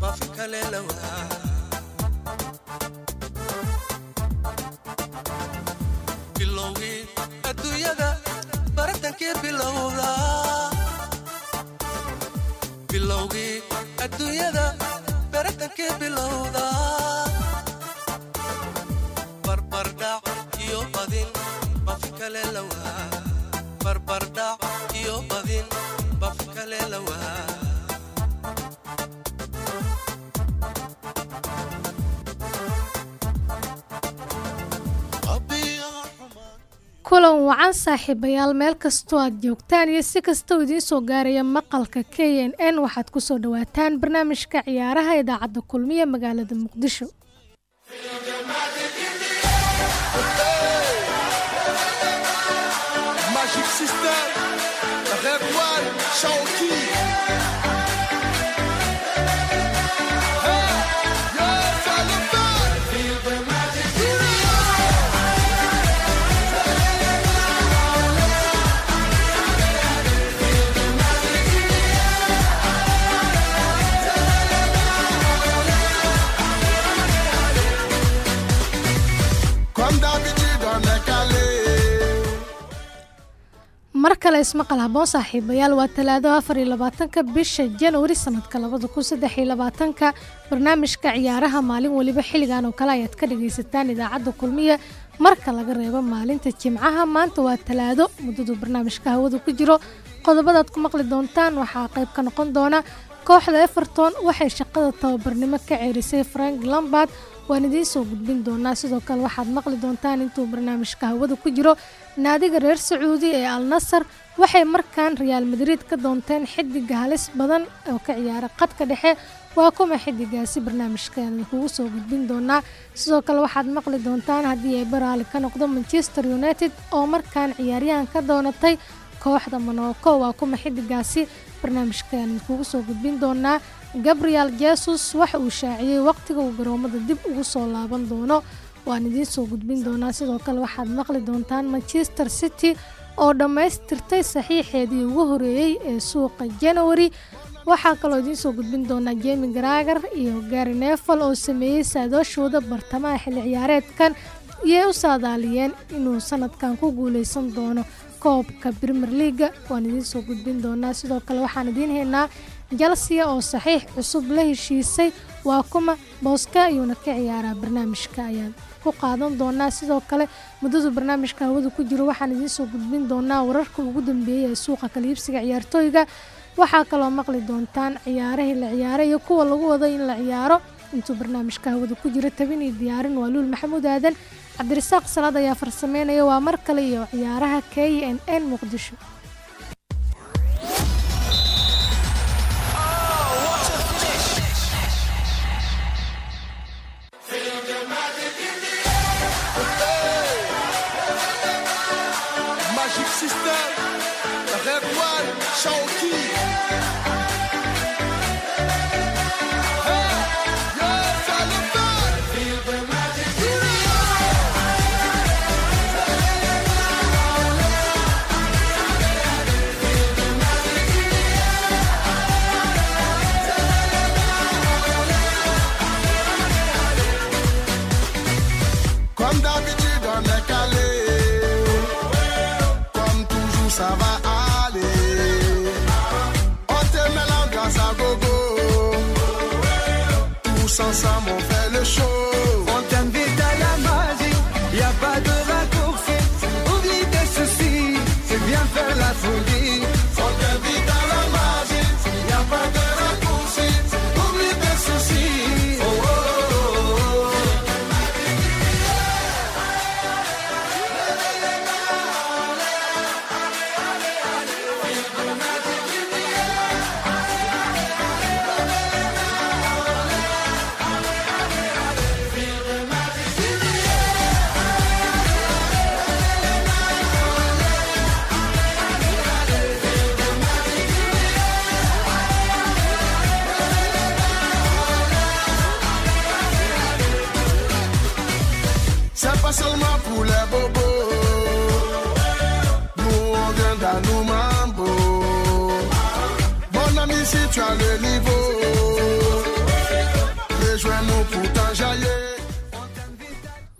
bafi kale lawaa bilowgii adduunyada baratankii bilowda bilowgii adduunyada baratankii bilowda barbardhac iyo badin bafi kale lawaa kulan wacan saaxiibayaal meel kastoo aad joogtaan iyo si kastoo idiin soo gaaraya maqalka k n n waxaad ku soo dhowaataan barnaamijka ciyaaraha idaacadda kulmiya magaalada muqdisho One, Shawty. Kale ismaqal haboon saaxiibayaal waa talaado afar iyo labaatanka bisha januari sanadka labada kun saddex iyo labaatanka. Barnaamijka ciyaaraha maalin weliba xilligan oo kale ayaad ka dhagaysataan idaacadda kulmiya marka laga reebo maalinta jimcaha. Maanta waa talaado muddadu barnaamijka hawada ku jiro. Qodobadaad ku maqli doontaan waxaa qayb ka noqon doona kooxda everton. Waxay shaqada tababarnimo ka ceerisay frank lambard waan idiin soo gudbin doonaa sidoo kale waxaad maqli doontaan intuu barnaamijka hawada ku jiro. Naadiga reer sacuudi ee al nasar waxay markaan reaal madrid ka doonteen xidiga halis badan oo ka ciyaara qadka dhexe. Waa kuma xidigaasi barnaamijkeena kugu soo gudbin doonaa. Sidoo kale waxaad maqli doontaan haddii ay baraali ka noqdo manchester united oo markaan ciyaaryahan ka doonatay kooxda monoko waa kuma xidigaasi barnaamijkeena kugu soo gudbin doonaa. Gabriel jesus waxa uu shaaciyey waqtiga uu garoomada dib ugu soo laaban doono. Waan idiin soo gudbin doonaa. Sidoo kale waxaad maqli doontaan manchester city oo dhammaystirtay saxiixeedii ugu horeeyey ee suuqa january. Waxaa kaloo idiin soo gudbin doonaa jemi garagar iyo gari nefal oo sameeyey saadooshooda bartamaha xilli ciyaareedkan iyoy u saadaaliyeen inuu sanadkan ku guuleysan doono koobka premier leaga waan idiin soo gudbin doonaa sidoo kale waxaan idiin haynaa jalsiya oo saxiix cusub la heshiisay waa kuma booska ayuuna ka ciyaaraa barnaamijka ayaan ku qaadan doonaa. Sidoo kale muddadu barnaamijka hawada ku jiro waxaan idiin soo gudbin doonaa wararka ugu dambeeyay ee suuqa kaliibsiga ciyaartooyga waxaa kaloo maqli doontaan ciyaarahii la ciyaaray iyo kuwa lagu wado in la ciyaaro. Intuu barnaamijka hawada ku jiro tabin iyo diyaarin waa luul. Maxamuud aadan cabdirasaaq salaad ayaa farsameynaya waa mar kale iyo ciyaaraha k n n muqdisho One,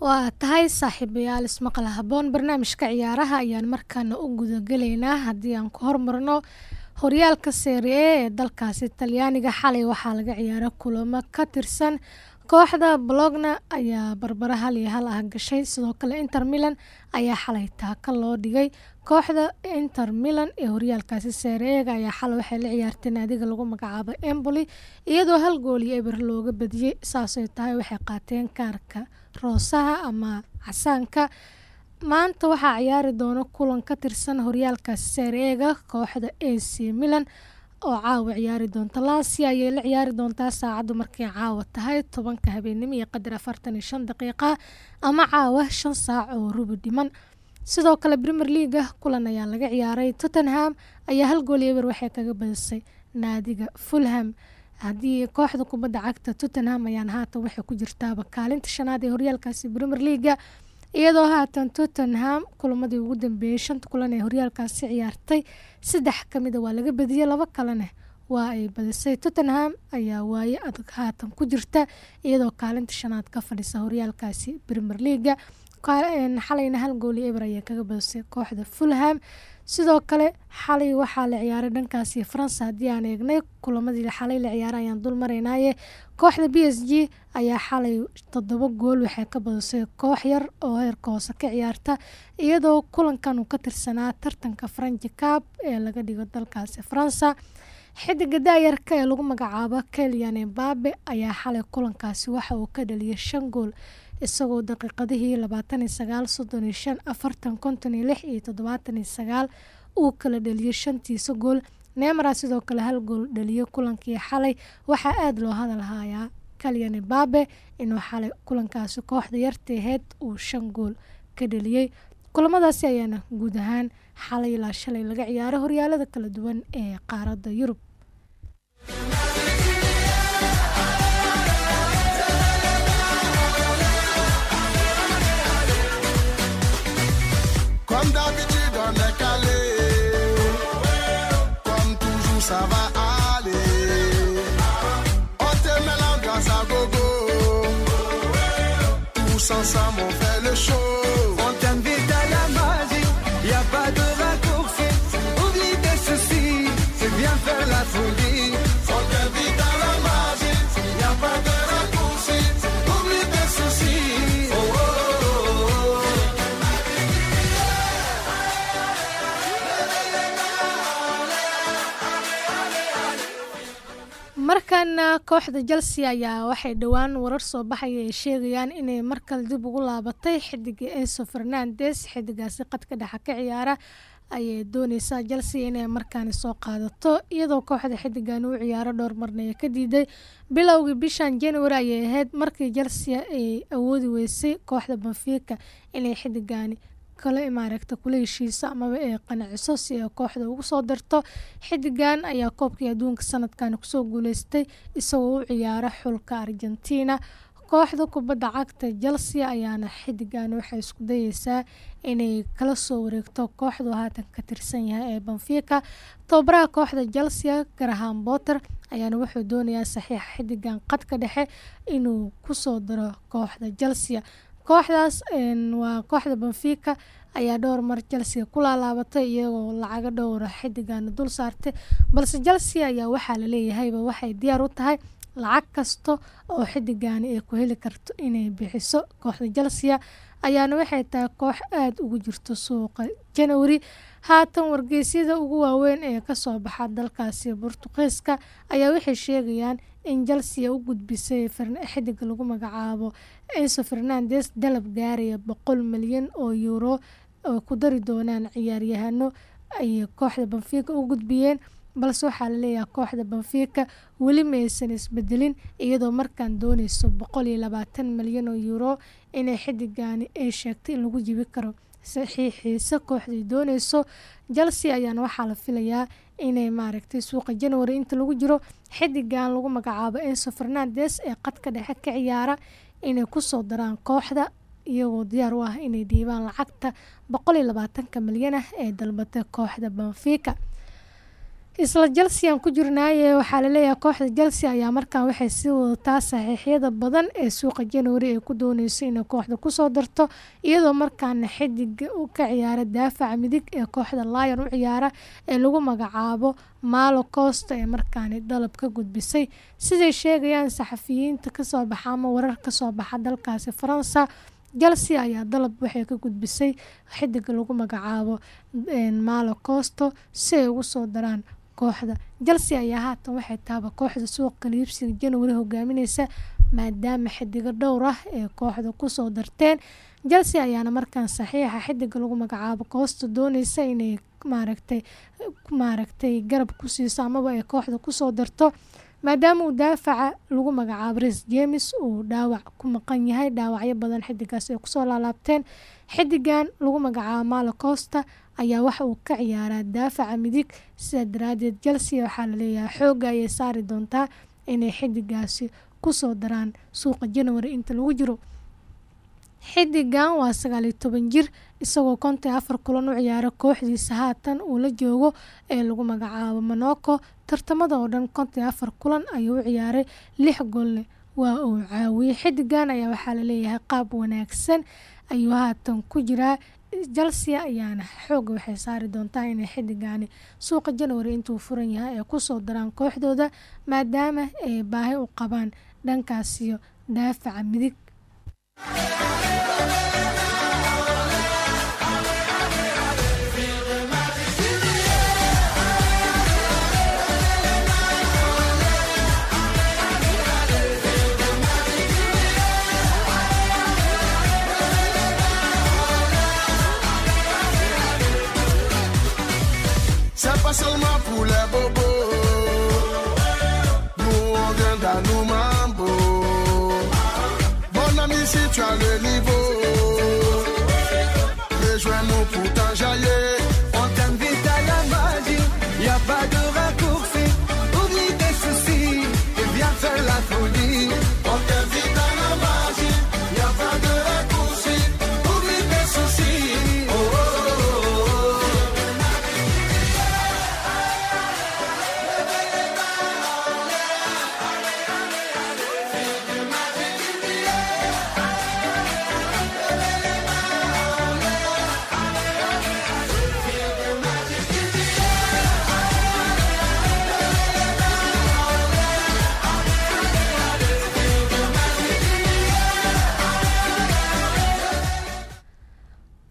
waa tahay saaxiibayaal ismaqal haboon barnaamijka ciyaaraha ayaan markaana u gudagelaynaa haddii aan ku hormarno horyaalka serie ee dalkaasi talyaaniga. Xalay waxaa laga ciyaara kulamo ka tirsan kooxda bologna ayaa barbara hal iyo hal ah gashay. Sidoo kale inter milan ayaa xalay taaka loo dhigay kooxda inter milan ee horyaalkaasi seereega ayaa xalay waxay la ciyaartay naadiga lagu magacaabo emboli iyadoo hal gool iyo eber looga badiyey saasay tahay waxay qaateen kaarka roosaha ama casaanka. Maanta waxaa ciyaari doona kulan ka tirsan horyaalkaasi seereega kooxda a c milan oo caawa ciyaari doonta lasia ayay la ciyaari doontaa saacaddu markay caawa tahay tobanka habeenimo iyo qadar afartan iyo shan daqiiqa ama caawa shan saac oo rubi dhiman sidoo kale premier leaga kulan ayaa laga ciyaaray tottenham ayaa hal gool iyo eber waxay kaga badisay naadiga fulham. Haddii kooxda kubadda cagta tottenham ayaan haatan waxay ku jirtaaba kaalinta shanaad ee horyaalkaasi premier leaga iyadoo haatan tottenham kulamadii ugu dambeeyey shanta kulan ee horyaalkaasi ciyaartay. Saddex ka mida waa laga badiyey laba kalena waa ay badisay. Tottenham ayaa waaye adag haatan ku jirta iyadoo kaalinta shanaad ka fadhisa horyaalkaasi premier leaga xalayna hal gool iyo eber ayay kaga badisay kooxda fulham. Sidoo kale xalay waxaa la ciyaaray dhankaasi faransa. Haddii aan eegnay kulamadii xalay la ciyaaray ayaan dul maraynaaye. Kooxda b s g ayaa xalay toddoba gool waxay ka badisay koox yar oo heerka hoose ka ciyaarta iyadoo kulankan uu ka tirsanaa tartanka faranji cab ee laga dhigo dalkaasi faransa. Xidiga daayarka ee lagu magacaabo kelian embabe ayaa xalay kulankaasi waxa uu ka dhaliyay shan gool isagoo daqiiqadihii labaatan iyo sagaal soddon uu kala dhaliyay shantiisa gool neemara sidoo kale hal gool dhaliyay kulankii xalay. Waxaa aada loo hadal hayaa kalian embabe inuu xalay kulankaasi kooxda yarteeheed uu shan gool ka dhaliyey kulamadaasi ayaana guud ahaan xalay ilaa shalay laga ciyaaray horyaalada kala duwan ee qaaradda yurub y markaana kooxda chelsea ayaa waxay dhowaan warar soo baxaya ay sheegayaan inay markale dib ugu laabatay xidiga enso fernandes. Xidigaasi qadka dhexa ka ciyaara ayay dooneysaa chelsea inay markaani soo qaadato iyadoo kooxda xidigan uu ciyaaro dhowr marna ee ka diiday. Bilowgii bishan january ayay ahayd markii chelsea ay awoodi weysay kooxda benfica inay xidigaani kale maaragta kula heshiiso amaba ay qanciso si ay kooxda ugu soo darto xidigan ayaa koobkii adduunka sanadkan ku soo guuleystay isagoo u ciyaara xulka argentina. Kooxda kubadda cagta chelsea ayaana xidigan waxay isku dayeysaa inay kala soo wareegto kooxdu haatan ka tirsan yahay ee benfica. Tababaraha kooxda chelsea graham botter ayaana wuxuu doonayaa saxiixa xidigan qadka dhexe inuu ku soo daro kooxda chelsea kooxdaas waa kooxda benfica ayaa dhowr mar chelsea ku laalaabatay iyagoo lacago dhowra xidigan dul saartay. Balse chelsea ayaa waxaa laleeyahayba waxay diyaar u tahay lacag kasta oo xidigani ay ku heli karto inay bixiso. Kooxda chelsea ayaana waxay tahay koox aada ugu jirto suuqa january. Haatan wargeysyada ugu waaweyn ee ka soo baxa dalkaasi bortuqiiska ayaa waxay sheegayaan in chelsea u gudbisay xidiga lagu magacaabo enso fernandes dalab gaaraya boqol milyan oo euro oo ku dari doonaan ciyaaryahano ay kooxda benfica u gudbiyeen. Balse waxaa la leeyahay kooxda benfica weli maysan isbedelin iyadoo markaan dooneyso boqol iyo labaatan milyan oo euro inay xidigani ay sheegtay in lagu jibi karo saxiixiisa kooxday dooneyso chelsea ayaana waxaa la filayaa inay maaragtay suuqa january inta lagu jiro xidigan lagu magacaabo enso fernandes ee qadka dhexe ka ciyaara inay ku soo daraan kooxda iyagoo diyaar u ah inay dhiibaan lacagta boqol iyo labaatanka milyan ah ee dalbatay kooxda benfica isla chelsea aan ku jirnaaye waxaa la leeyahay kooxda chelsea ayaa markaan waxay sii wadataa saxiixyada badan ee suuqa january ay ku dooneyso inay kooxda ku soo darto iyadoo markaana xidiga u ka ciyaara daafaca midig ee kooxda lion u ciyaara ee lagu magacaabo malo costa ee markaani dalab ka gudbisay. Siday sheegayaan saxafiyiinta ka soo baxa ama warar ka soo baxa dalkaasi faransa chelsea ayaa dalab waxay ka gudbisay xidiga lagu magacaabo malo costo si ay ugu soo daraan kooxda. Chelsea ayaa haatan waxay taaba kooxda suuqa kaliibsiga january hogaamineysa maadaama xidigo dhowr ah ee kooxda ku soo darteen. Chelsea ayaana markaan saxiixa xidiga lagu magacaabo koosta dooneysa inay maaragtay maaragtay garab ku siiso amaba ay kooxda ku soo darto maadaama uu daafaca lagu magacaabo res james uu dhaawac ku maqan yahay dhaawacyo badan xidigaas ay ku soo laalaabteen. Xidigan lagu magacaabo malo costa ayaa waxa uu ka ciyaaraa daafaca midig. Sidaa daraadeed chelsea waxaa la leeyahay xooga ayay saari doontaa inay xidigaasi ku soo daraan suuqa january inta lagu jiro. Xidigan waa sagaal iyo toban jir isagoo konton afar kulan u ciyaara kooxdiisa. Haatan uu la joogo ee lagu magacaabo monoko tartamada oo dhan iyo afar kulan ayuu u ciyaaray. Lix golle waa uu caawiyey xidigan ayaa waxaa la leeyahay qaab wanaagsan ayuu haatan ku jiraa chelsea ayaana xooga waxay saari doontaa inay xidigani suuqa january intuu furan yahay ay ku soo daraan kooxdooda maadaama ay baahi u qabaan dhankaasiyo daafaca midig ami,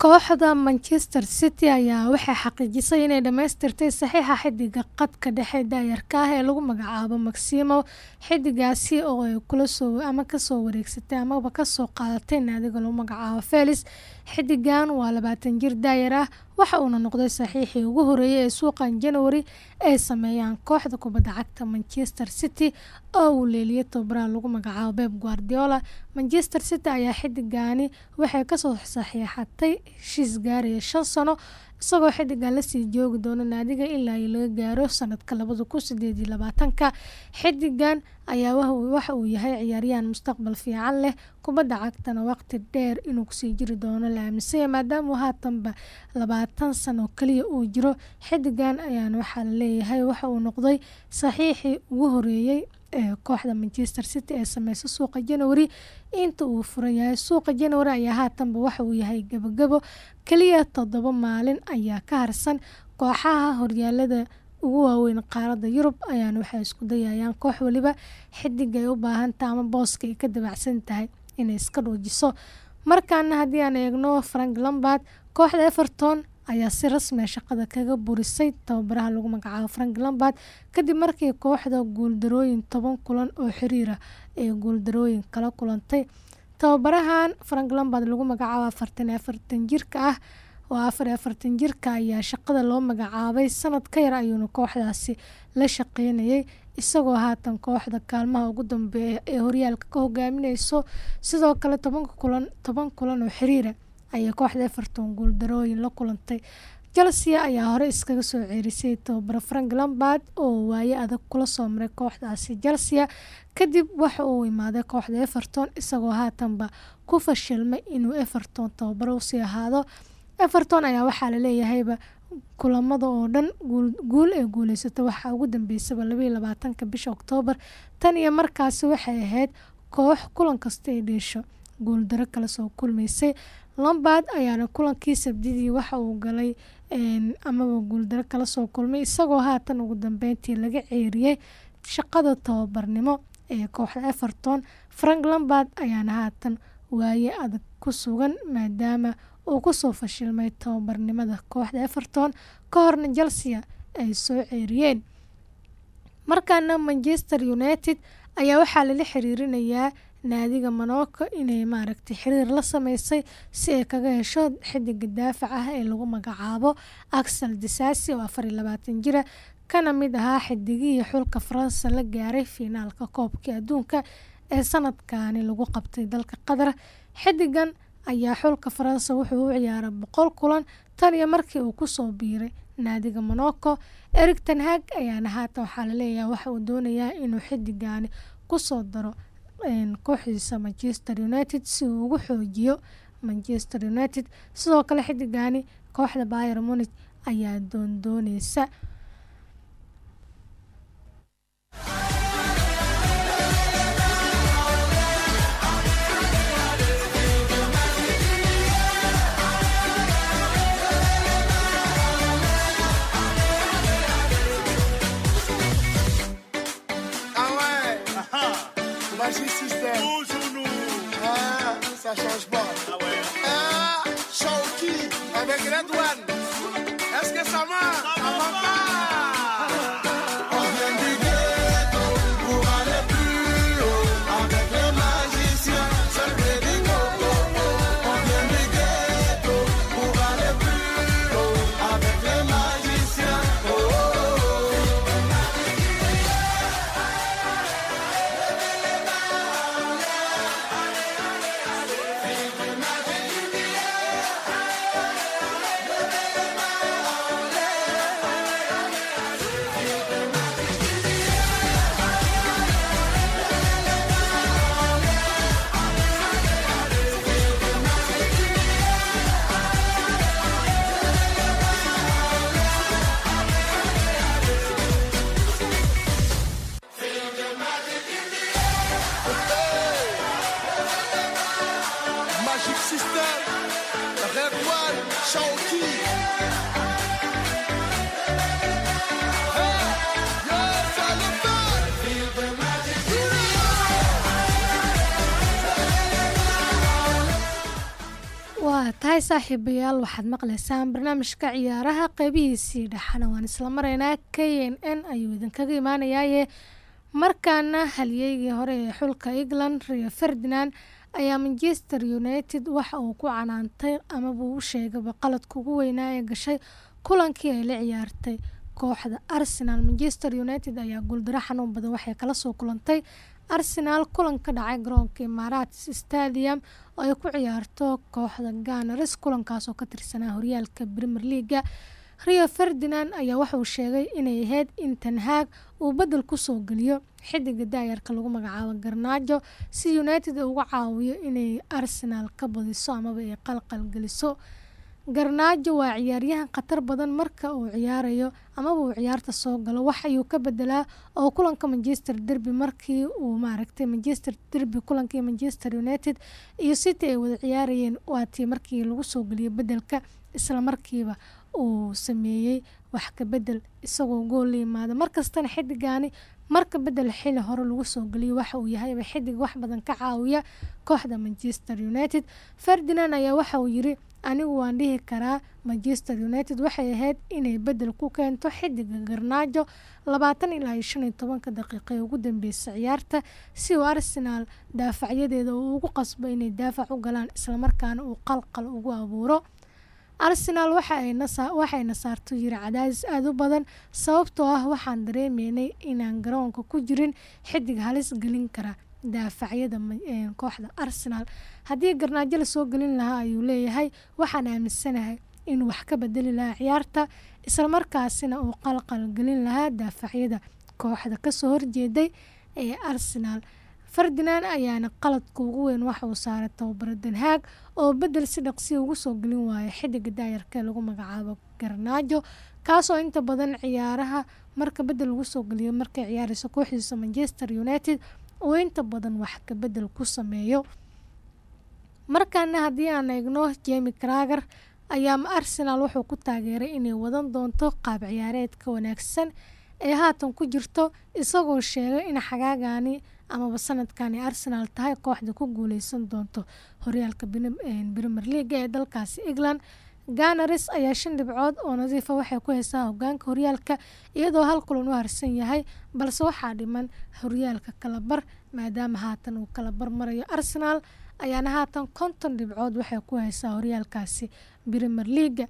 kooxda manchester city ayaa waxay xaqiijisay inay dhammaystirtay saxiixa xidiga qadka dhexe daayarka ah ee lagu magacaabo maximo xidigaasi oo ay soo ama ka soo wareegsatay amaba ka soo qaadatay naadiga lagu magacaabo felis xidigan waa labaatan jir daayar ah waxa uuna noqday saxiixii ugu horeeyay ee suuqan january ay sameeyaan kooxda kubadda cagta manchester city oo uu leeliyay tobabaraha lagu magacaabo beb guardiola. Manchester city ayaa xidigani waxay ka soo saxiixatay heshiis gaaraya shan sano isagoo xidigan la sii joogi doono naadiga ilaa iyo laga gaaro sanadka labada kun sideed iyo labaatanka. Xidigan ayaa waxa uu yahay ciyaaryahan mustaqbal fiican leh kubadda cagtana waqti dheer inuu ku sii jiri doono la aaminsanya maadaama uu haatanba labaatan sano kaliya uu jiro. Xidigan ayaana waxaa la leeyahay waxa uu noqday saxiixii ugu horeeyey ee kooxda manchester city ee sameysa suuqa january. Inta uu furan yahay suuqa january ayaa haatanba waxa uu yahay gabagabo. Keliya toddoba maalin ayaa ka harsan. Kooxaha horyaalada ugu waaweyn qaaradda yurub ayaana waxay isku dayayaan koox waliba. Xidig ay u baahantaha ama booska ay ka dabacsan tahay inay iska dhuujiso markaana haddii aan eegno frank lambard kooxda everton ayaa si rasmiya shaqada kaga burisay tababaraha lagu magacaabo frank lambard kadib markii kooxda guuldarooyin toban kulan oo xiriira ee guuldarooyin kala kulantay. Tababarahan frank lambard lagu magacaabo afartan afartan jirka ah oo afar afartan jirka ayaa shaqada loo magacaabay. Sanad ka yar ayuuna kooxdaasi la shaqeynayay isagoo haatan kooxda kaalmaha ugu dambeeya ee horyaalka ka hogaamineyso sidoo kale tobanka kulan toban kulan oo xiriira ayay kooxda everton guuldarooyin la kulantay. Chelsea ayaa hore iskaga soo ceerisay tababaro frank lambard oo waaye adag kula soo maray kooxdaasi. Chelsea kadib waxa uu imaaday kooxda everton isagoo haatanba ku fashilmay inuu everton tababaro u sii ahaado. Everton ayaa waxaa laleeyahayba kulamada oo dhan guul ee guuleysata waxaa ugu dambeysaba labaiyo labaatanka bisha oktoobar tan iyo markaasi waxay ahayd koox kulan kasta ay dheesho. Guuldaro kala soo kulmaysay lombard ayaana kulankii sabdidii waxa uu galay amaba guuldaro kala soo kulmay isagoo haatan ugu dambeyntii laga ceeriyey shaqada tababarnimo ee kooxda everton. Frank lombard ayaana haatan waaye adag ku sugan maadaama uu ku soo fashilmay tababarnimada kooxda everton ka horna chelsea ay soo ceeriyeen. Markaana manchester united ayaa waxaa lala xiriirinayaa naadiga monoko inay maaragtay xiriir la sameysay si ay kaga hesho xidiga daafac ah ee lagu magacaabo axel disasi oo afar iyo labaatan jira kana mid ahaa xidigihii xulka faransa la gaaray fiinaalka koobkii adduunka ee sanadkani lagu qabtay dalka qatar. Xidigan ayaa xulka faransa wuxuu u ciyaaray boqol kulan tan iyo markii uu ku soo biiray naadiga monoko erig tanhag ayaana haatan waxaa la leeyahay waxa uu doonayaa inuu xidigani ku soo daro kooxdiisa manchester united si uu ugu xoojiyo manchester united. Sidoo kale xidigani kooxda bayer munich ayaa doondooneysa System. Toujours nous. Ah, ça change pas. Ah Shawky avec Red One. Est-ce que ça marche saaxiibayaal waxaad maqlaysaan barnaamijka ciyaaraha qeybihiisii dhexana waan isla maraynaa k n n ayuu idinkaga imaanayaaye. Markaana halyeygii hore ee xulka england rio ferdinand ayaa manchester united waxa uu ku canaantay amabuu u sheegayba qaladka ugu weynaa ee gashay kulankii ay la ciyaartay. Kooxda arsenal manchester united ayaa guuldaro xanuun badan waxay kala soo kulantay arsenal kulan ka dhacay garoonka imaaraats stadium oo ay ku ciyaarto kooxda ganars kulankaas oo ka tirsanaa horyaalka premier leaga rio ferdinand ayaa waxauu sheegay inay ahayd in tanhaag uu bedel ku soo geliyo xidiga daayarka lagu magacaabo garnaajo si united uga caawiyo inay arsenal ka badiso amaba ay qalqal geliso garnaajo waa ciyaaryahan khatar badan marka uu ciyaarayo amaba uu ciyaarta soo galo. Wax ayuu ka bedelaa oo kulanka manchester derby markii uu maaragtay manchester derby kulankii manchester united iyo city ay wada ciyaarayeen. Waatii markii lagu soo geliyay bedelka isla markiiba uu sameeyey wax ka bedel isagoo gool la yimaada markastana xidigani marka bedel xili hore lagu soo geliyo waxa uu yahayba xidig wax badan ka caawiya kooxda manchester united. Ferdinand ayaa waxa uu yiri anigu waan dhihi karaa manchester united waxay ahayd inay bedel ku keento xidiga garnaajo labaatan ilaa iyo shan iyo tobanka daqiiqa ee ugu dambeysay ciyaarta si uu arsenal daafacyadeeda ugu qasbo inay daafac u galaan islamarkaana uu qalqal ugu abuuro. Arsenal waxayna saarto yiri cadaadis aada u badan sababtoo ah waxaan dareemeynay inaan garoonka ku jirin xidig halis gelin kara daafacyada kooxda arsenal. Haddii garnaajo la soo gelin lahaa ayuu leeyahay waxaan aaminsanahay inuu wax ka bedeli lahaa ciyaarta islamarkaasina uu qalqal gelin lahaa daafacyada kooxda ka soo horjeeday ee arsenal. Ferdinand ayaana qaladka ugu weyn waxa uu saaray tababaro danhaag oo bedel si dhaqsiya ugu soo gelin waaya xidiga daayarka ee lagu magacaabo garnaajo kaasoo inta badan ciyaaraha marka bedel lagu soo geliyo markay ciyaareyso kooxdiisa manchester united uu inta badan wax ka bedel ku sameeyo. Markaana haddii aan eegno jemi krager ayaa arsenal wuxuu ku taageeray inay wadan doonto qaab ciyaareedka wanaagsan ee haatan ku jirto isagoo sheegay in xagaagani amaba sanadkani arsenal tahay kooxda ku guuleysan doonto horyaalka premier leaga ee dalkaasi england ganaris ayaa shan dhibcood oo nadiifa waxay ku heysaa hogaanka horyaalka iyadoo hal kulan u harsan yahay balse waxaa dhiman horyaalka kalabar maadaama haatan uu kalabar marayo arsenal ayaana haatan konton dhibcood waxay ku heysaa horyaalkaasi premier leaga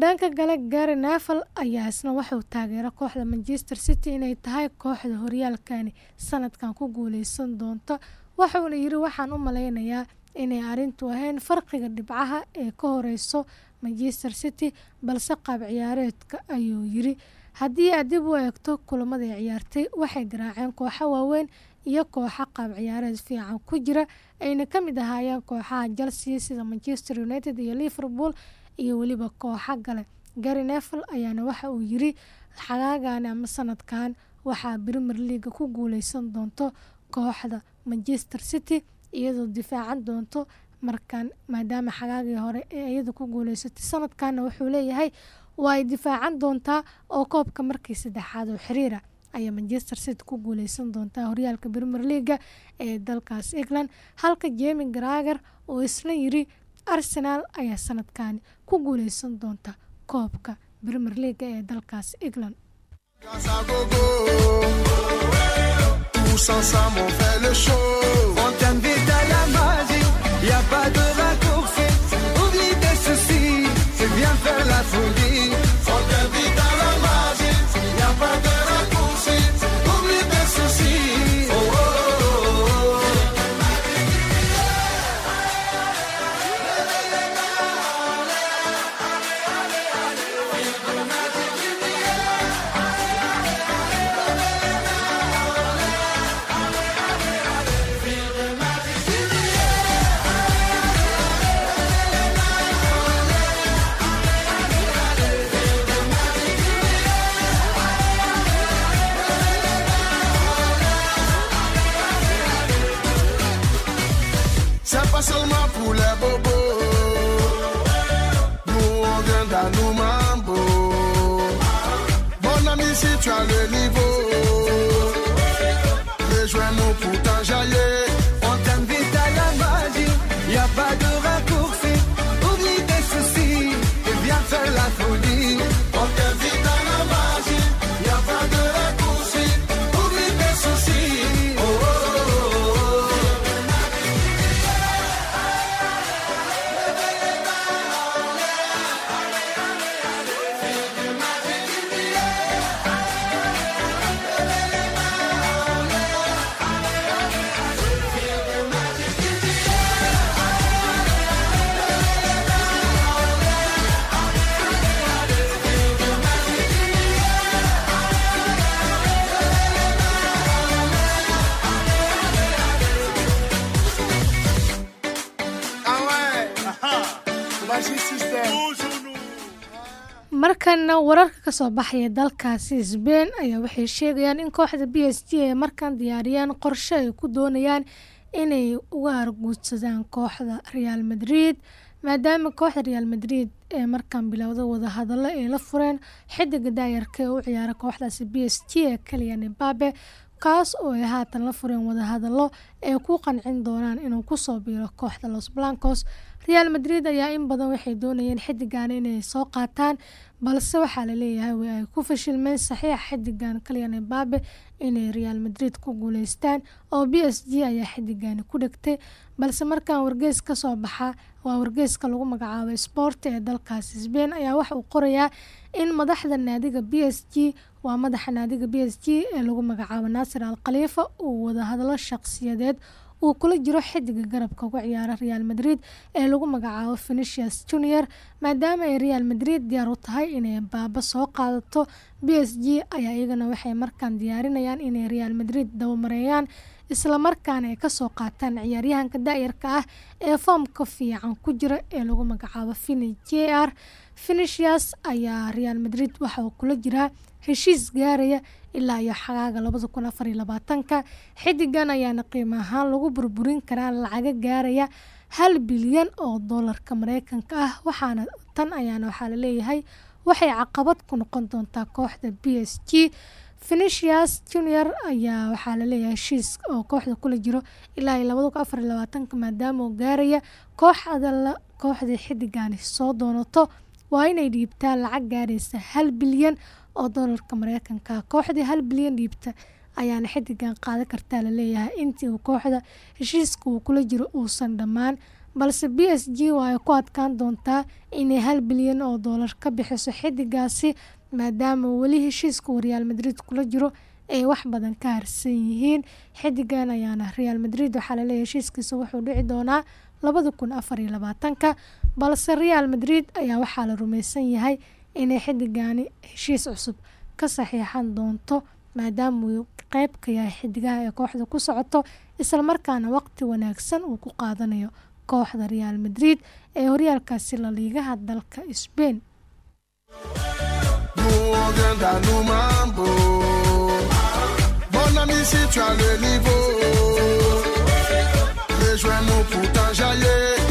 dhanka kale gary nevel ayaa isna waxauu taageera kooxda manchester city inay tahay kooxda horyaalkani sanadkan ku guuleysan doonta waxuuna yiri waxaan u maleynayaa inay arrintu ahayn farqiga dhibcaha ee ka horeyso manchester city balse qaab ciyaareedka ayuu yiri. Haddii aad dib u eegto kulamada ay ciyaartay waxay garaaceen kooxo waaweyn iyo kooxo qaab ciyaareed fiican ku jira. Ayna ka mid ahaayeen kooxaha chelsea sida manchester united iyo liverpool iyo weliba kooxo kale. Gary nevel ayaana waxa uu yiri xagaagani ama sanadkan waxaa premier leaga ku guuleysan doonto kooxda manchester city iyadoo difaacan doonto markan maadaama xagaagii hore ee iyada ku guuleysatay sanadkanna wuxuu leeyahay waa ay difaacan doontaa oo koobka markii saddexaad oo xiriira ayaa manchester city ku guuleysan doontaa horyaalka premier leaga ee dalkaas england. Halka jemi grager oo isna yiri arsenal ayaa sanadkani ku guuleysan doonta koobka premier leaga ee dalkaas england Raccourci. Oublie tes soucis, c'est bien faire la folie. Markana wararka ka soo baxaya dalkaasi sbain ayaa waxay sheegayaan in kooxda b s g ay markan diyaariyeen qorshe ay ku doonayaan inay uga arguudsadaan kooxda real madrid maadaama kooxda real madrid ee markan bilowda wadahadalo ay la fureen xidiga daayarka ee u ciyaara kooxdaasi b s g ee kaliya nibabe kaas oo ay haatan la fureen wadahadalo ay ku qancin doonaan inuu ku soo biiro kooxda los blancos real madrid ayaa in badan waxay doonayeen xidigan inay soo qaataan balse waxaa la leeyahay way ay ku fashilmeen saxiixa xidigan kaliyan embabe inay real madrid ku guuleystaan oo b s g ayaa xidigani ku dhegtay. Balse markaan wargeys ka soo baxa waa wargeyska lagu magacaabo sport ee dalkaasi sbain ayaa waxa uu qorayaa in madaxda naadiga b s g waa madaxa naadiga b s g ee lagu magacaabo naasir al khaliifa uu wadahadlo shaqsiyadeed uu kula jiro xidiga garabka uga ciyaara real madrid ee lagu magacaabo venicius junior maadaama ay real madrid diyaar u tahay inay baaba soo qaadato. B s g ayaa iyagana waxay markaan diyaarinayaan inay real madrid dabamareeyaan islamarkaana ay ka soo qaataan ciyaaryahanka da-yarka ah ee foomka fiican ku jira ee lagu magacaabo fini j finishas ayaa real madrid waxa kula jiraa heshiis gaaraya ilaa iyo xagaaga labada kun afar iyo labaatanka. Xidigan ayaana qiimo ahaan lagu burburin karaa lacaga gaaraya hal bilyan oo doolarka mareykanka ah waxaana tan ayaana waxaa la leeyahay waxay caqabad ku noqon doontaa kooxda b s g. Finicius junior ayaa waxaa la leeyahay heshiis oo kooxda kula jiro ilaa iyo labada kun afar iyo labaatanka maadaama uu gaaraya kooxda kooxdii soo doonato waa inay dhiibtaa lacag gaaraysa hal bilyan oo doolarka mareykanka kooxdii hal bilyan dhiibta ayaana xidigan qaadan kartaa la leeyahay intii uu kooxda heshiiska uu kula jiro uusan dhammaan. Balse b s g waa ay ku adkaan doontaa inay hal bilyan oo doolar ka bixiso xidigaasi maadaama weli heshiiska uu real madrid kula jiro ay wax badan ka harsan yihiin. Xidigan ayaana real madrid waxaa la leeyahay heshiiskiisa wuxuu dhici doonaa labada kun afar iyo labaatanka. Balse real madrid ayaa waxaa la rumaysan yahay inay xidigani heshiis cusub ka saxiixan doonto maadaama uu qeyb ka yahay xidigaha ee kooxda ku socoto islamarkaana waqti wanaagsan uu ku qaadanayo kooxda real madrid ee horyaalkaasi la liigaha dalka sbain si tu as le niveau, rejoins-nous pour. On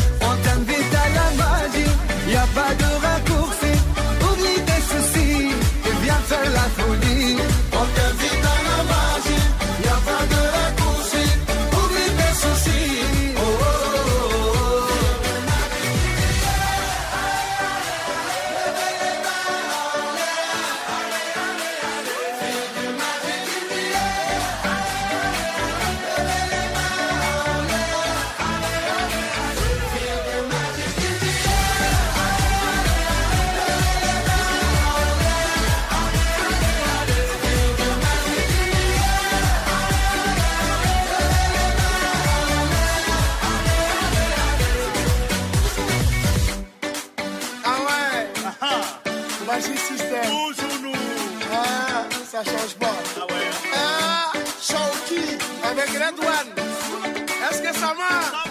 ouais, Magic System. Toujours nous. Ah, ça change pas. Ah ouais. Ah, Shawky avec Red One. Est-ce que ça marche?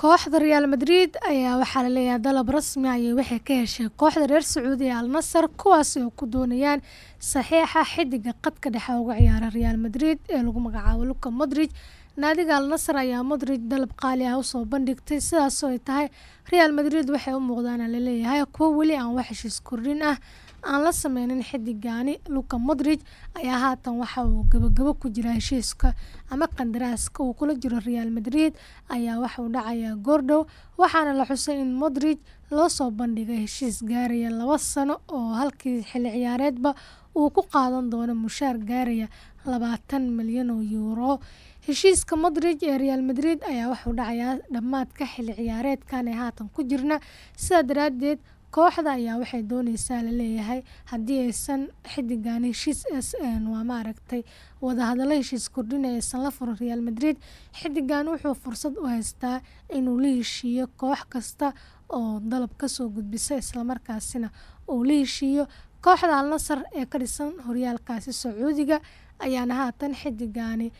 kooxda real madrid ayaa waxaa la leeyahay dalab rasmi ayay waxay ka heshay kooxda reer sacuudi ee al nasar kuwaasi oo ku doonayaan saxiixa xidiga qadka dhexe uga ciyaara real madrid ee lagu magacaabo luka modrig naadiga al nasar ayaa modrig dalab qaali ah u soo bandhigtay sidaasoo ay tahay real madrid waxay u muuqdaan la leeyahay kuwo weli aan wax heshiis kordhin ah aan la sameynin xidigani luka modrig ayaa haatan waxa uu gabagabo ku jira heshiiska ama qandaraaska uu kula jiro real madrid ayaa waxauu dhacayaa goordhow waxaana la xusay in modrig loo soo bandhigay heshiis gaaraya laba sano oo halkii xilli ciyaareedba uu ku qaadan doono mushaar gaaraya labaatan milyan oo yuuro heshiiska modrig ee real madrid ayaa wuxuu dhacayaa dhammaadka xilli ciyaareedkan ee haatan ku jirna. Sidaa daraadeed kooxda ayaa waxay dooneysaa la leeyahay haddii aysan xidigan heshiis waa maaragtay. Wadahadallo heshiis kordhina aysan la furin real madrid xidigan wuxuu fursad u haystaa inuu la heshiiyo koox kasta oo dalab ka soo gudbisa islamarkaasina uu la heshiiyo. Kooxda al nasar ee ka dhisan horyaalkaasi sacuudiga ayaana haatan xidigani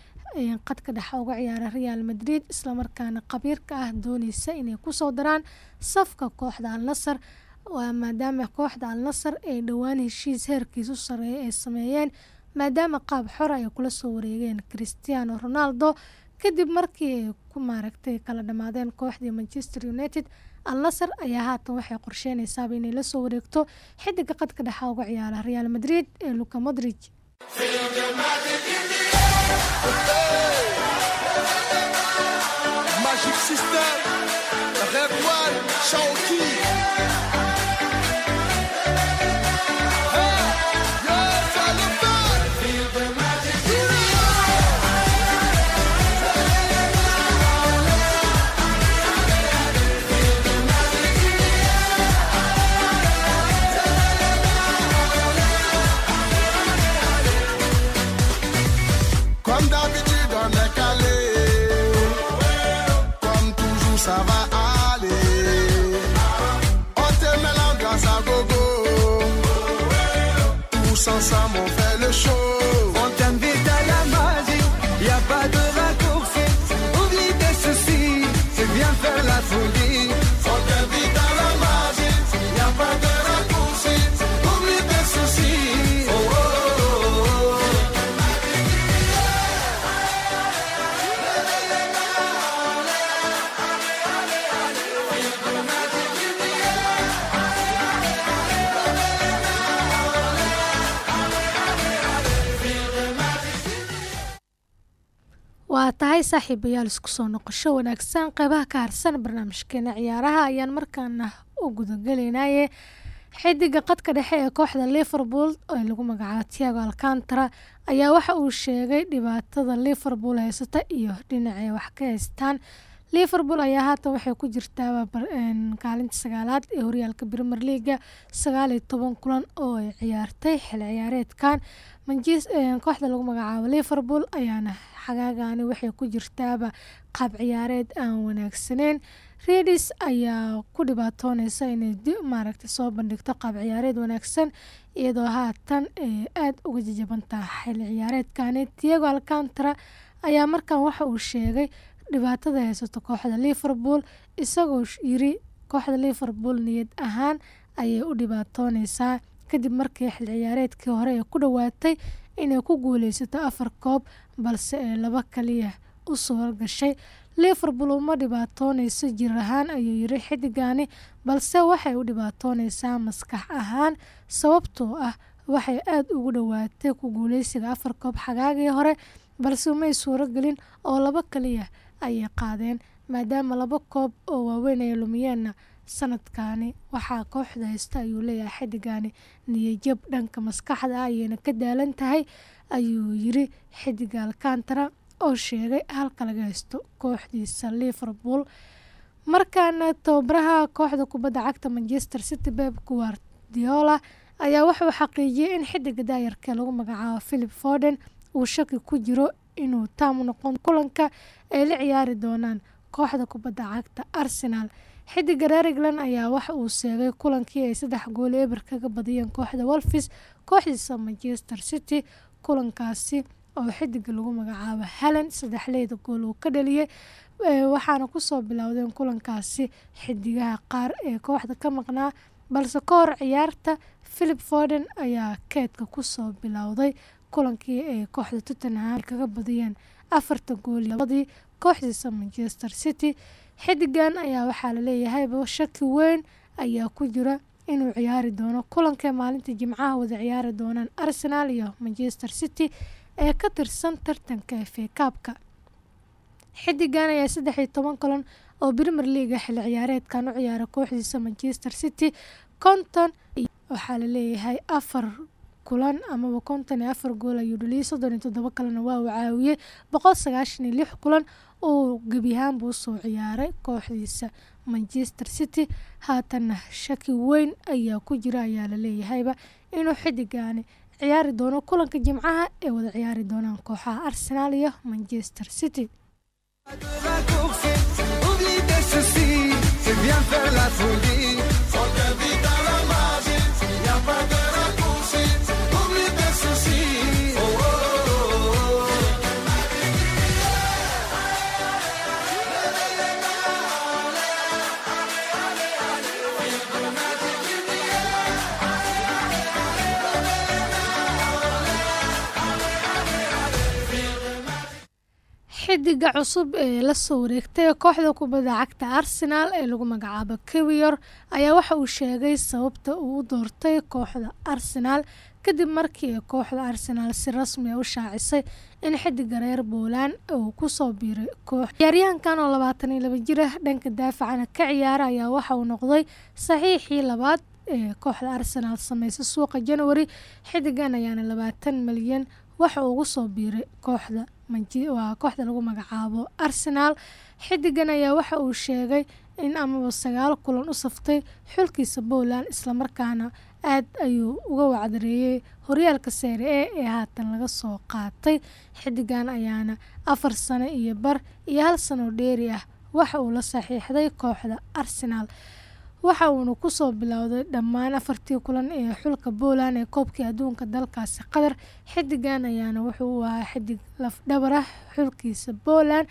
qadka dhexe uga ciyaara real madrid islamarkaana qabiirka ah dooneysa inay ku soo daraan safka kooxda al nasar maadaama kooxda al nasar ay dhowaan heshiis heerkiisu sareeya ay sameeyeen maadaama qaab xor ay kula soo wareegeen christiano ronaldo. Kadib markii ay ku maaragtay kala dhammaadeen kooxdii manchester united al nasar ayaa haatan waxay qorsheynaysaaba inay la soo wareegto xidiga qadka dhexa uga ciyaara real madrid ee luka modrig Magic System, Red One, Shawky. sans amour saaxiibayaal isku soo noqosho wanaagsan qeybaha ka harsan barnaamijkeena ciyaaraha ayaan markaana u gudagelaynaye xidiga qadka dhexe ee kooxda liverpool ee lagu magacaabo tiago alcantara. Ayaa waxa uu sheegay dhibaatada liverpool haysata iyo dhinacay wax ka haystaan. Liverpool ayaa haatan waxay ku jirtaa kaalinta sagaalaad ee horyaalka premier leaga sagaal iyo toban kulan oo ay ciyaartay xil ciyaareedkan. Kooxda lagu magacaabo liverpool ayaana xagaagani waxay ku jirtaaba qaab ciyaareed aan wanaagsaneyn redis ayaa ku dhibaatooneysa inay maaragtay soo bandhigto qaab ciyaareed wanaagsan iyadoo haatan aada uga jajabantaha xil ciyaareedkani tiago alcantara ayaa markan waxa uu sheegay dhibaatada haysato kooxda liverpool isagoo yiri kooxda liverpool niyad ahaan ayay u dhibaatooneysaa kadib markii xil ciyaareedkii hore ee ku dhowaatay inay ku guuleysato afar koob balse ee laba kaliya u suura gashay. Liverpool uma dhibaatooneyso jir ahaan ayuu yiri xidigani balse waxay u dhibaatooneysaa maskax ahaan sababtoo ah waxay aada ugu dhowaatay ku guuleysiga afar koob xagaagii hore balse umay suuro gelin oo laba kaliya ayay qaadeen maadaama laba koob oo waaweyn ay lumiyeenna sanadkani waxaa kooxda haysta ayuu leeyahay xidigani niyajab dhanka maskaxda ah ayayna ka daalan tahay ayuu yiri xidiga alcantara oo sheegay halka laga haysto kooxdiisa liverpool. Markaana tababaraha kooxda kubadda cagta manchester city beb guardiola ayaa wuxuu xaqiijiyey in xidiga daayarka lagu magacaabo philip forden uu shaki ku jiro inuu taam noqon kulanka ay la ciyaari doonaan kooxda kubadda cagta arsenal xidiga reer england ayaa waxa uu sheegay kulankii ay saddex gool eber kaga badiyeen kooxda wolfis kooxdiisa manchester city. Kulankaasi oo xidiga lagu magacaabo halan saddexleyda gool uu ka dhaliyey waxaana ku soo bilowdeen kulankaasi xidigaha qaar ee kooxda ka maqnaa balse ka hor ciyaarta philip forden ayaa keedka ku soo bilowday kulankii ay kooxda tottenham kaga badiyeen afarta gool. Labadii kooxdiisa manchester city xidigan ayaa waxaa laleeyahayba shaki weyn ayaa ku jira inuu ciyaari doono kulanka maalinta jimcaha wada ciyaari doonaan arsenal iyo manchester city ee ka tirsan tartanka efe kaabka xidigan ayaa saddex iyo toban kulan oo premier leaga xilli ciyaareedkan u ciyaara kooxdiisa manchester city konton waxaa la leeyahay afar kulan amaba konton iyo afar gool ayuu dhaliyay. Soddon iyo toddoba kalena waa uu caawiyey boqol sagaashan iyo lix kulan uu gebiyahaanba u soo ciyaaray kooxdiisa manchester city. Haatanna shaki weyn ayaa ku jira ayaa laleeyahayba inuu xidigani ciyaari doono kulanka jimcaha ee wada ciyaari doonaan kooxaha arsenal iyo manchester city xidiga cusub ee la soo wareegtay kooxda kubadda cagta arsenal ee lagu magacaabo kewiyor ayaa waxa uu sheegay sababta uu u doortay kooxda arsenal kadib markii ay kooxda arsenal si rasmi a u shaacisay in xidiga reer booland uu ku soo biiray koox. Ciyaaryahankan oo labaatan iyo laba jir ah dhanka daafacana ka ciyaara ayaa waxa uu noqday saxiixii labaad ee kooxda arsenal sameysay suuqa january xidigan ayaana labaatan milyan waxa uu ugu soo biiray kooxda waa kooxda lagu magacaabo arsenal. Xidigan ayaa waxa uu sheegay in amaba sagaal kulan u saftay xulkiisa poland islamarkaana aad ayuu uga wacdareeyey horyaalka seere e ee haatan laga soo qaatay. Xidigan ayaana afar sano iyo bar iyo hal sano dheeri ah waxa uu la saxiixday kooxda arsenal waxa uuna ku soo bilowday dhammaan afartii kulan ee xulka poland ee koobkii adduunka dalkaasi qatar. Xidigan ayaana wuxuu u ahaa xidig lafdhabar ah xulkiisa poland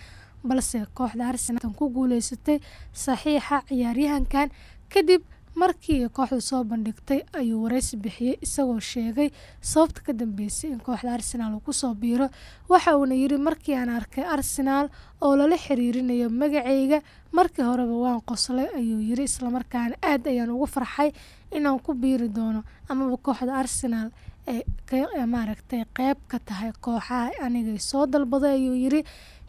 balse kooxda arsenal ku guuleysatay saxiixa ciyaaryahankan. Kadib markii kooxdu soo bandhigtay ayuu waraysi bixiyey isagoo sheegay sababta ka dambeysay in kooxda arsenaal uu ku soo biiro. Waxa uuna yiri markii aan arkay arsenaal oo lala xiriirinayo magacayga markii horeba waan qoslay ayuu yiri islamarkaana aad ayaan ugu farxay inaan ku biiri doono amaba kooxda arsenaal ee maaragtay qeyb ka tahay kooxaha anigay soo dalbaday ayuu yiri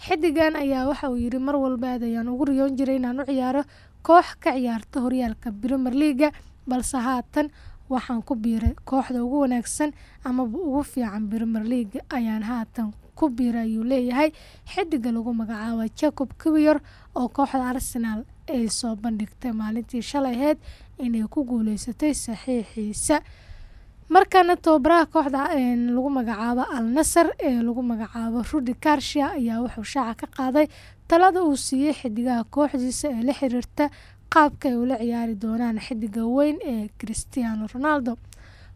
xidigan ayaa waxa uu yiri mar walba aad ayaan ugu riyoon jiray inaan u ciyaaro koox ka ciyaarta horyaalka premier leaga balse haatan waxaan ku biiray kooxda ugu wanaagsan amaba ugu fiican premier leaga ayaan haatan ku biiray ayuu leeyahay xidiga lagu magacaabo jacob kiwiyor oo kooxda arsenaal ay soo bandhigtay maalintii shalay aheyd inay ku guuleysatay saxiixiisa. Markaana tababaraha kooxda lagu magacaabo al nasar ee lagu magacaabo rudi karshia ayaa wuxuu shaaca ka qaaday talada uu siiyey xidigaha kooxdiisa ee la xiriirta qaabka ay ula ciyaari doonaan xidiga weyn ee christiano ronaldo.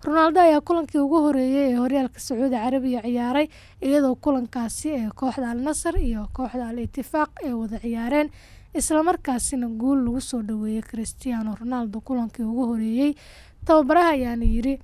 Ronaldo ayaa kulankii ugu horeeyey ee horyaalka sacuudi carabiya ciyaaray iyadoo kulankaasi ee kooxda al nasar iyo kooxda al itifaaq ay wada ciyaareen islamarkaasina guul lagu soo dhaweeyey christiano ronaldo kulankii ugu horeeyey tababaraha ayaana yiri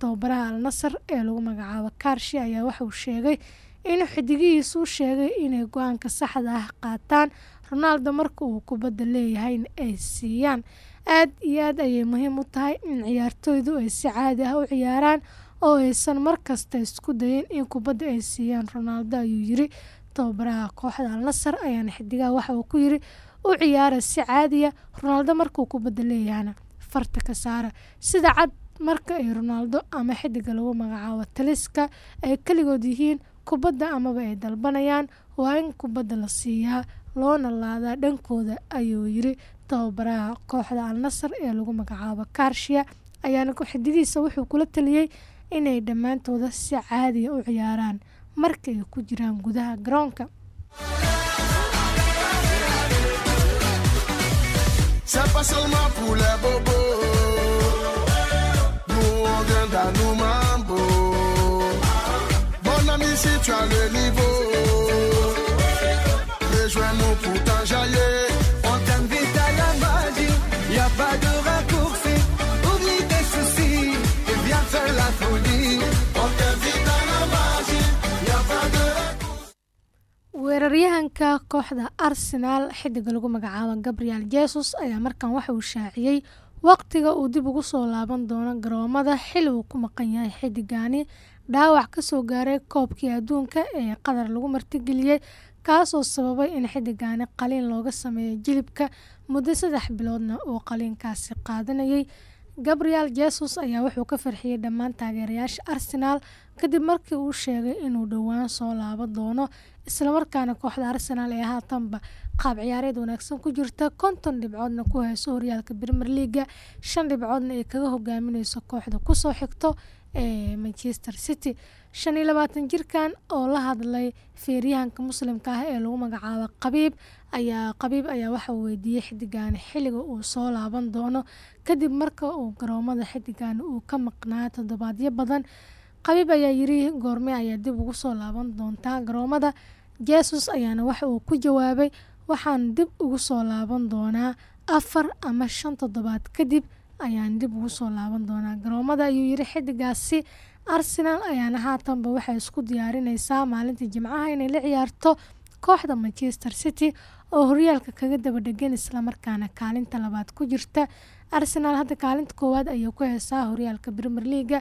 tababaraha al nasar ee lagu magacaabo karshi ayaa waxauu sheegay inuu xidigihiisu sheegay inay go'aanka saxda ah qaataan. Ronaldo marka uu kubadda leeyahayna ay siiyaan aad iyo aad ayay muhiim u tahay in ciyaartooydu ay si caadi ah u ciyaaraan oo aysan markasta isku dayin in kubadda ay siiyaan. Ronaldo ayuu yiri tababaraha kooxda al nasar ayaana xidigaha waxa uu ku yiri u ciyaara si caadiya ronaldo markuu kubadda leeyahana farta ka saara. Sida cad marka ay ronaldo ama xidiga lagu magacaabo taliska ay keligood yihiin kubadda amaba ay dalbanayaan waa in kubadda la siiyaa loona laadaa dhankooda ayuu yiri tababaraha kooxda al nasar ee lagu magacaabo karshia ayaana xidigiisa wuxuu kula taliyey inay dhammaantooda si caadiya u ciyaaraan marka ay ku jiraan gudaha garoonka si tu as le niveau, rejoins-nous pour t'enjailler. On t'invite à la magie, y a pas de raccourci. Oublie tes soucis et viens faire la folie. On t'invite à la magie, y a pas de weeraryahanka kooxda arsenaal xidiga lagu magacaabo gabriel jesus ayaa markan waxa uu shaaciyey waqtiga uu dib ugu soo laaban doono garoomada xili uu ku maqan yahay xidigani dhaawac ka soo gaaray koobkii adduunka ee qatar lagu martigeliyey kaasoo sababay in xidigani qaliin looga sameeyo jilibka muddo saddex biloodna uu qaliinkaasi qaadanayay. Gabriel jesus ayaa wuxuu ka farxiyey dhammaan taageerayaasha arsenaal kadib markii uu sheegay inuu dhowaan soo laaban doono islamarkaana kooxda arsenaal ee haatanba qaab ciyaareed wanaagsan ku jirta konton dhibcoodna ku hayso horyaalka premier leaga shan dhibcoodna ay kaga hogaamineyso kooxda ku soo xigto manchester city. Shan iyo labaatan jirkan oo la hadlay feeryahanka muslimka ah ee lagu magacaabo qabiib ayaa qabiib ayaa waxa weydiiyey xidigaani xilliga uu soo laaban doono. Kadib marka uu garoomada xidigaani uu ka maqnaa toddobaadyo badan qabiib ayaa yiri goorme ayaa dib ugu soo laaban doontaa garoomada. Jesus ayaana waxa uu ku jawaabay waxaan dib ugu soo laaban doonaa afar ama shan toddobaad kadib ayaan dib ugu soo laaban doonaa garoomada ayuu yiri xidigaasi arsenal ayaana haatanba waxay isku diyaarineysaa maalinta jimcaha inay la ciyaarto kooxda manchester city oo horyaalka kaga daba dhegan islamarkaana kaalinta labaad ku jirta. Arsenal hadda kaalinta koowaad ayay ku heysaa horyaalka premier leaga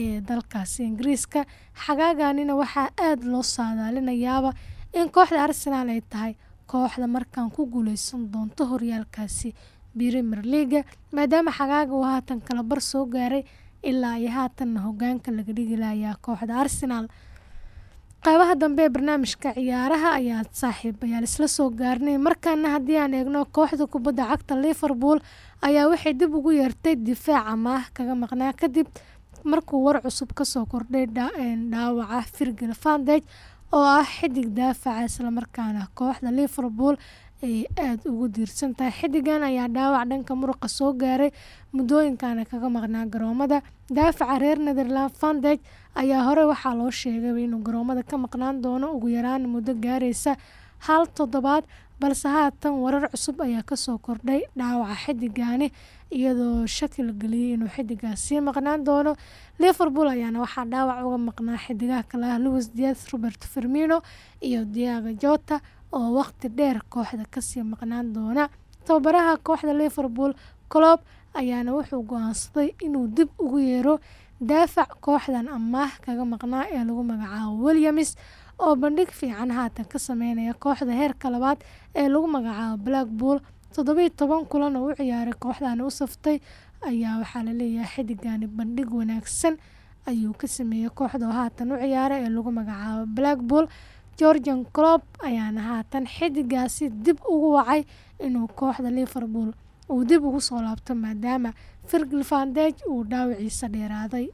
ee dalkaasi ingiriiska. Xagaaganina waxaa aada loo saadaalinayaaba in kooxda arsenaal ay tahay kooxda markaan ku guuleysan doonto horyaalkaasi premier leaga maadaama xagaaga uu haatan kala bar soo gaaray ilaa iyo haatanna hogaanka laga dhigi layaa kooxda arsenaal qeybaha dambe ee barnaamijka ciyaaraha ayaa saaxiibayaal isla soo gaarnay markaana haddii aan eegno kooxda kubadda cagta liverpool ayaa waxay dib ugu yeertay difaaca maah kaga maqnaa kadib markuu war cusub ka soo kordhay dhaawaca virgil vandeg oo ah xidig daafaca islamarkaana kooxda liverpool ay aada ugu diirsan tahay xidigan ayaa dhaawac dhanka muruqa soo gaaray. Muddooyinkana kaga maqnaa garoomada. Daafaca reer netherland vandeg ayaa hore waxaa loo sheegay inuu garoomada ka maqnaan doono ugu yaraan muddo gaaraysa hal toddobaad balse haatan warar cusub ayaa ka soo kordhay dhaawaca xidigani iyadoo shaki la geliyey inuu xidigaas sii maqnaan doono. Liverpool ayaana waxaa dhaawac uga maqnaa xidigaha kale ah louis diaz robert firmino iyo diaga jota oo waqti dheer kooxda ka sii maqnaan doona. Tababaraha kooxda liverpool colob ayaana wuxuu go'aansaday inuu dib ugu yeero daafac kooxdan amaah kaga maqnaa ee lagu magacaabo williams oo bandhig fiican haatan ka sameynaya kooxda heerka labaad ee lagu magacaabo blackpool. Toddobiiy toban kulan oo u ciyaaray kooxdani u saftay ayaa waxaa la leeyahay xidigani bandhig wanaagsan ayuu ka sameeyey kooxda oo haatan u ciyaaray ee lagu magacaabo blackpool georgian clob ayaana haatan xidigaasi dib ugu wacay inuu kooxda liverpool uu dib ugu soo laabto maadaama virgil vandeg uu dhaawiciisa dheeraaday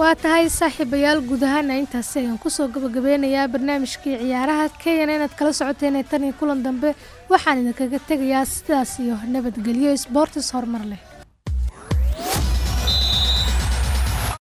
waa tahay saaxiibayaal guud ahaana intaasi ayaan ku soo gabagabeynayaa barnaamijkii ciyaaraha keyana inaad kala socoteen tan iyo kulan dambe. Waxaan idinkaga tegayaa sidaas iyo nabadgelyo sboortis horumar leh